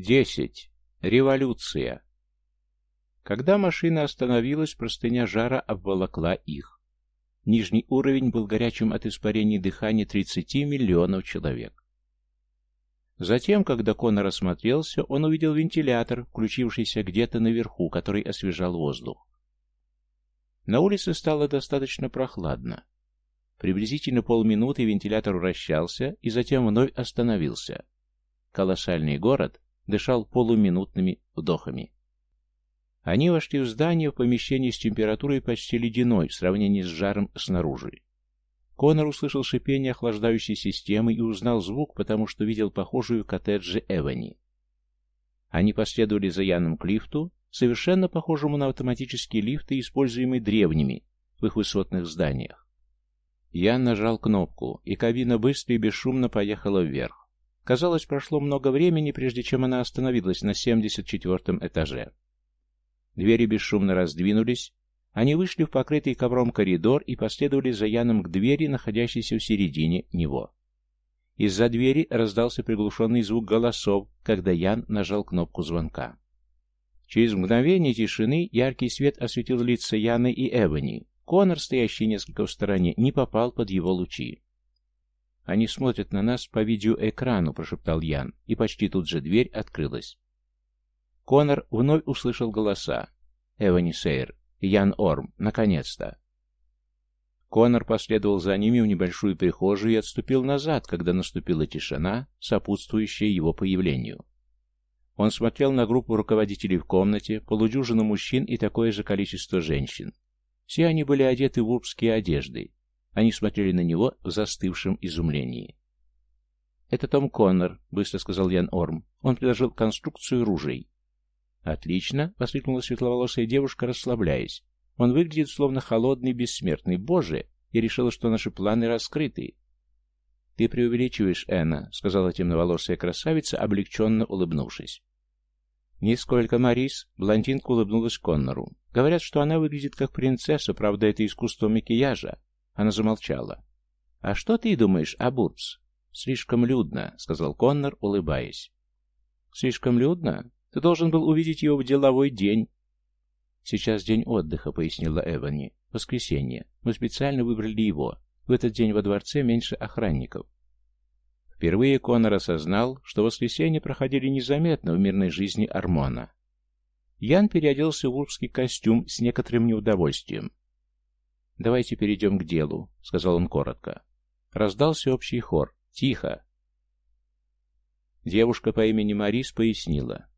Десять. Революция. Когда машина остановилась, простыня жара обволокла их. Нижний уровень был горячим от испарений дыхания 30 миллионов человек. Затем, когда Конор осмотрелся, он увидел вентилятор, включившийся где-то наверху, который освежал воздух. На улице стало достаточно прохладно. Приблизительно полминуты вентилятор вращался и затем вновь остановился. Колоссальный город дышал полуминутными вдохами. Они вошли в здание в помещении с температурой почти ледяной в сравнении с жаром снаружи. Конор услышал шипение охлаждающей системы и узнал звук, потому что видел похожую коттеджи Эвани. Они последовали за Яном к лифту, совершенно похожему на автоматические лифты, используемые древними в их высотных зданиях. Ян нажал кнопку, и кабина быстро и бесшумно поехала вверх. Казалось, прошло много времени, прежде чем она остановилась на 74-м этаже. Двери бесшумно раздвинулись, они вышли в покрытый ковром коридор и последовали за Яном к двери, находящейся в середине него. Из-за двери раздался приглушенный звук голосов, когда Ян нажал кнопку звонка. Через мгновение тишины яркий свет осветил лица Яны и Эвани. Конор, стоящий несколько в стороне, не попал под его лучи. «Они смотрят на нас по видеоэкрану», — прошептал Ян, и почти тут же дверь открылась. Конор вновь услышал голоса. Эвани Сейр, Ян Орм, наконец-то. Конор последовал за ними в небольшую прихожую и отступил назад, когда наступила тишина, сопутствующая его появлению. Он смотрел на группу руководителей в комнате, полудюжину мужчин и такое же количество женщин. Все они были одеты в урбские одежды. Они смотрели на него в застывшем изумлении. «Это Том Коннор», — быстро сказал Ян Орм. Он предложил конструкцию ружей. «Отлично!» — воскликнула светловолосая девушка, расслабляясь. «Он выглядит словно холодный, бессмертный. Боже! Я решила, что наши планы раскрыты!» «Ты преувеличиваешь, Энна», — сказала темноволосая красавица, облегченно улыбнувшись. «Нисколько, Марис», — блондинка улыбнулась Коннору. «Говорят, что она выглядит как принцесса, правда, это искусство макияжа». Она замолчала. «А что ты думаешь о Бурбс?» «Слишком людно», — сказал Коннор, улыбаясь. «Слишком людно? Ты должен был увидеть его в деловой день. Сейчас день отдыха, пояснила Эвани. Воскресенье. Мы специально выбрали его. В этот день во дворце меньше охранников. Впервые Конор осознал, что воскресенье проходили незаметно в мирной жизни Армона. Ян переоделся в урбский костюм с некоторым неудовольствием. «Давайте перейдем к делу», — сказал он коротко. Раздался общий хор. «Тихо!» Девушка по имени Марис пояснила.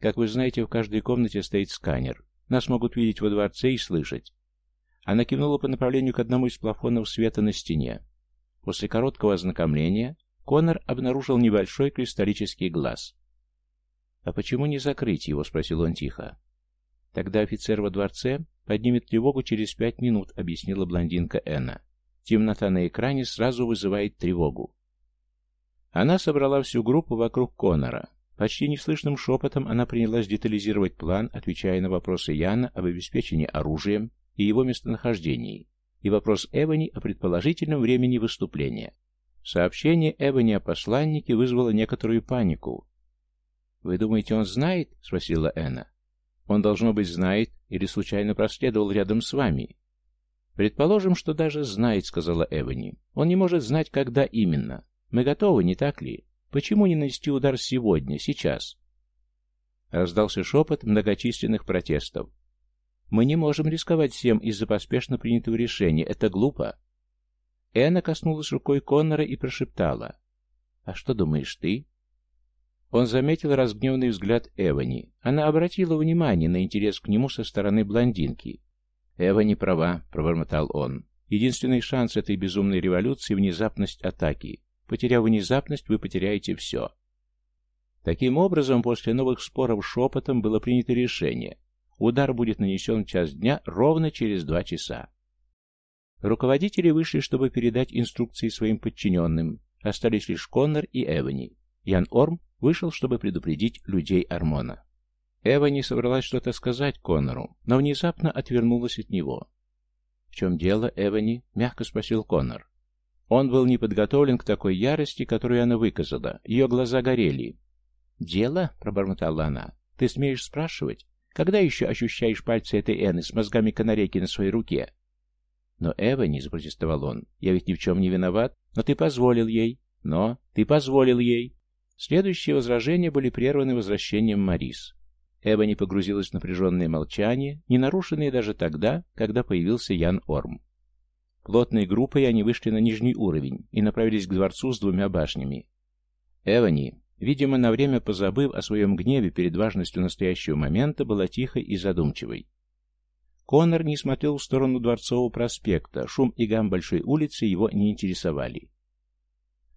Как вы знаете, в каждой комнате стоит сканер. Нас могут видеть во дворце и слышать. Она кивнула по направлению к одному из плафонов света на стене. После короткого ознакомления Конор обнаружил небольшой кристаллический глаз. «А почему не закрыть его?» — спросил он тихо. «Тогда офицер во дворце поднимет тревогу через пять минут», — объяснила блондинка Энна. «Темнота на экране сразу вызывает тревогу». Она собрала всю группу вокруг Конора. Почти неслышным шепотом она принялась детализировать план, отвечая на вопросы Яна об обеспечении оружием и его местонахождении, и вопрос Эвани о предположительном времени выступления. Сообщение Эвани о посланнике вызвало некоторую панику. «Вы думаете, он знает?» — спросила Эна. «Он, должно быть, знает или случайно проследовал рядом с вами». «Предположим, что даже знает», — сказала Эвани. «Он не может знать, когда именно. Мы готовы, не так ли?» Почему не нанести удар сегодня, сейчас? Раздался шепот многочисленных протестов. Мы не можем рисковать всем из-за поспешно принятого решения. Это глупо. Энна коснулась рукой Коннора и прошептала. «А что думаешь ты?» Он заметил разгневанный взгляд Эвани. Она обратила внимание на интерес к нему со стороны блондинки. «Эва права», — пробормотал он. «Единственный шанс этой безумной революции — внезапность атаки. Потеряв внезапность, вы потеряете все. Таким образом, после новых споров шепотом было принято решение. Удар будет нанесен в час дня ровно через два часа. Руководители вышли, чтобы передать инструкции своим подчиненным. Остались лишь Коннор и Эвани. Ян Орм вышел, чтобы предупредить людей Армона. Эвани собралась что-то сказать Коннору, но внезапно отвернулась от него. «В чем дело, Эвани?» — мягко спросил Коннор. Он был не подготовлен к такой ярости, которую она выказала. Ее глаза горели. «Дело?» — пробормотала она. «Ты смеешь спрашивать? Когда еще ощущаешь пальцы этой Энны с мозгами канарейки на своей руке?» «Но Эва, не запротестовал он, — я ведь ни в чем не виноват, но ты позволил ей. Но ты позволил ей». Следующие возражения были прерваны возвращением Марис. Не погрузилась в напряженное молчание, не нарушенное даже тогда, когда появился Ян Орм. Плотной группой они вышли на нижний уровень и направились к дворцу с двумя башнями. Эвани, видимо, на время позабыв о своем гневе перед важностью настоящего момента, была тихой и задумчивой. Конор не смотрел в сторону Дворцового проспекта, шум и гам большой улицы его не интересовали.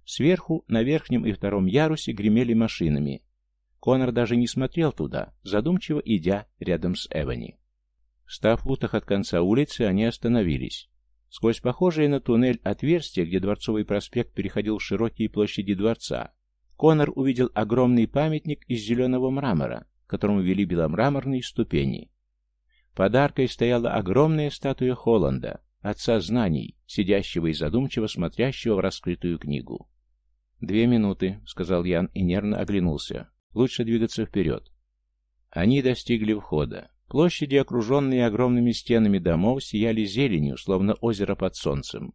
Сверху, на верхнем и втором ярусе гремели машинами. Конор даже не смотрел туда, задумчиво идя рядом с Эвани. В ста футах от конца улицы они остановились. Сквозь похожее на туннель отверстие, где Дворцовый проспект переходил в широкие площади дворца, Конор увидел огромный памятник из зеленого мрамора, к которому вели беломраморные ступени. Под аркой стояла огромная статуя Холланда, отца знаний, сидящего и задумчиво смотрящего в раскрытую книгу. «Две минуты», — сказал Ян и нервно оглянулся. «Лучше двигаться вперед». Они достигли входа. Площади, окруженные огромными стенами домов, сияли зеленью, словно озеро под солнцем.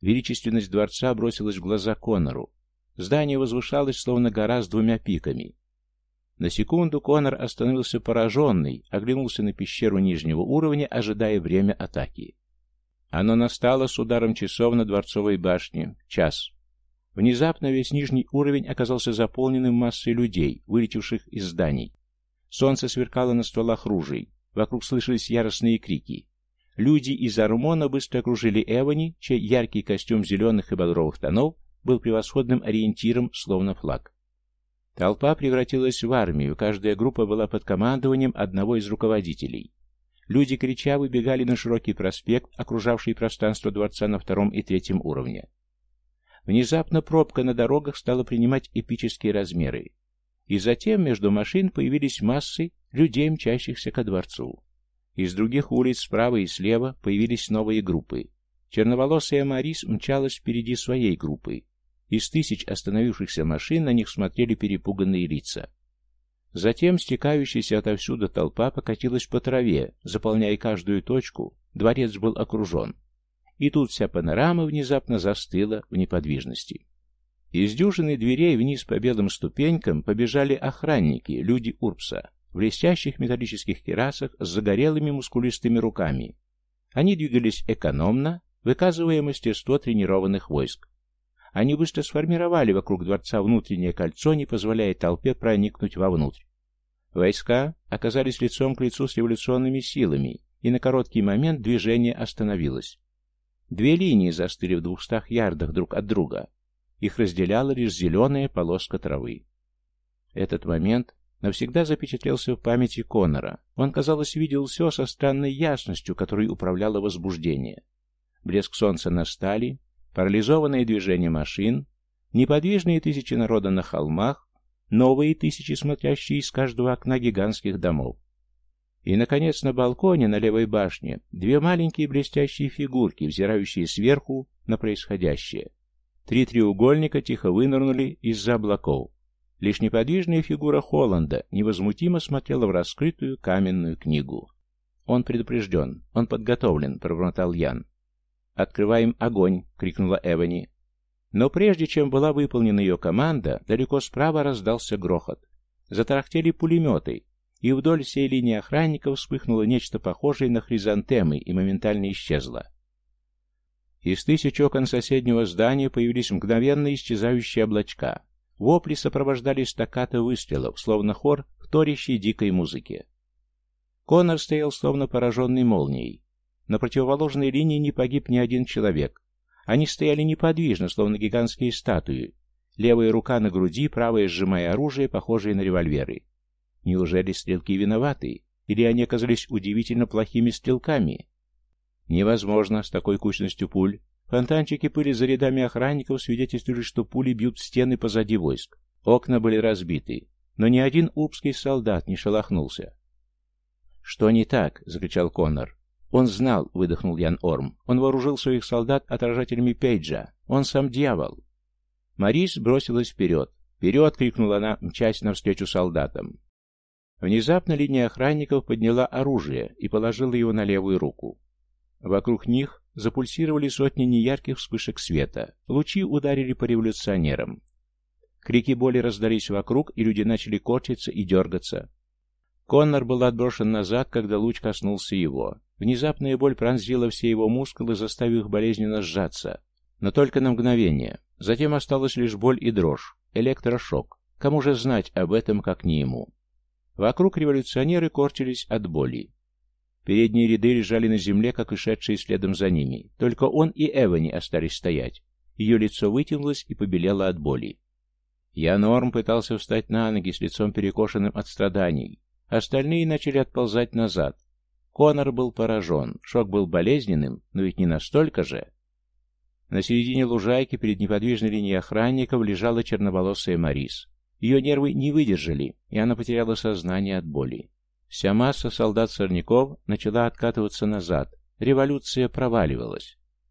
Величественность дворца бросилась в глаза Конору. Здание возвышалось, словно гора с двумя пиками. На секунду Конор остановился пораженный, оглянулся на пещеру нижнего уровня, ожидая время атаки. Оно настало с ударом часов на Дворцовой башне. Час. Внезапно весь нижний уровень оказался заполненным массой людей, вылетевших из зданий. Солнце сверкало на стволах ружей. Вокруг слышались яростные крики. Люди из Армона быстро окружили Эвани, чей яркий костюм зеленых и бодровых тонов был превосходным ориентиром, словно флаг. Толпа превратилась в армию, каждая группа была под командованием одного из руководителей. Люди крича выбегали на широкий проспект, окружавший пространство дворца на втором и третьем уровне. Внезапно пробка на дорогах стала принимать эпические размеры. И затем между машин появились массы людей, мчащихся ко дворцу. Из других улиц справа и слева появились новые группы. Черноволосая Марис мчалась впереди своей группы. Из тысяч остановившихся машин на них смотрели перепуганные лица. Затем стекающаяся отовсюду толпа покатилась по траве, заполняя каждую точку, дворец был окружен. И тут вся панорама внезапно застыла в неподвижности. Из дюжины дверей вниз по белым ступенькам побежали охранники, люди Урпса, в блестящих металлических керасах с загорелыми мускулистыми руками. Они двигались экономно, выказывая мастерство тренированных войск. Они быстро сформировали вокруг дворца внутреннее кольцо, не позволяя толпе проникнуть вовнутрь. Войска оказались лицом к лицу с революционными силами, и на короткий момент движение остановилось. Две линии застыли в двухстах ярдах друг от друга. Их разделяла лишь зеленая полоска травы. Этот момент навсегда запечатлелся в памяти Конора. Он, казалось, видел все со странной ясностью, которой управляло возбуждение. Блеск солнца на стали, парализованные движения машин, неподвижные тысячи народа на холмах, новые тысячи, смотрящие из каждого окна гигантских домов. И, наконец, на балконе на левой башне две маленькие блестящие фигурки, взирающие сверху на происходящее. Три треугольника тихо вынырнули из-за облаков. Лишь неподвижная фигура Холланда невозмутимо смотрела в раскрытую каменную книгу. «Он предупрежден, он подготовлен», — пробормотал Ян. «Открываем огонь!» — крикнула Эвани. Но прежде чем была выполнена ее команда, далеко справа раздался грохот. Затарахтели пулеметы, и вдоль всей линии охранников вспыхнуло нечто похожее на хризантемы и моментально исчезло. Из тысяч окон соседнего здания появились мгновенно исчезающие облачка. Вопли сопровождались стаккато выстрелов, словно хор, вторящий дикой музыке. Конор стоял словно пораженный молнией. На противоположной линии не погиб ни один человек. Они стояли неподвижно, словно гигантские статуи. Левая рука на груди, правая сжимая оружие, похожее на револьверы. Неужели стрелки виноваты? Или они оказались удивительно плохими стрелками? Невозможно с такой кучностью пуль. Фонтанчики пыли за рядами охранников свидетельствовали, что пули бьют стены позади войск. Окна были разбиты, но ни один упский солдат не шелохнулся. «Что не так?» — закричал Коннор. «Он знал», — выдохнул Ян Орм. «Он вооружил своих солдат отражателями Пейджа. Он сам дьявол». Марис бросилась вперед. «Вперед!» — крикнула она, мчась навстречу солдатам. Внезапно линия охранников подняла оружие и положила его на левую руку. Вокруг них запульсировали сотни неярких вспышек света. Лучи ударили по революционерам. Крики боли раздались вокруг, и люди начали корчиться и дергаться. Коннор был отброшен назад, когда луч коснулся его. Внезапная боль пронзила все его мускулы, заставив их болезненно сжаться. Но только на мгновение. Затем осталась лишь боль и дрожь. Электрошок. Кому же знать об этом, как не ему? Вокруг революционеры корчились от боли. Передние ряды лежали на земле, как и шедшие следом за ними. Только он и Эвани остались стоять. Ее лицо вытянулось и побелело от боли. Я Норм пытался встать на ноги с лицом перекошенным от страданий. Остальные начали отползать назад. Конор был поражен. Шок был болезненным, но ведь не настолько же. На середине лужайки перед неподвижной линией охранников лежала черноволосая Марис. Ее нервы не выдержали, и она потеряла сознание от боли. Вся масса солдат-сорняков начала откатываться назад. Революция проваливалась.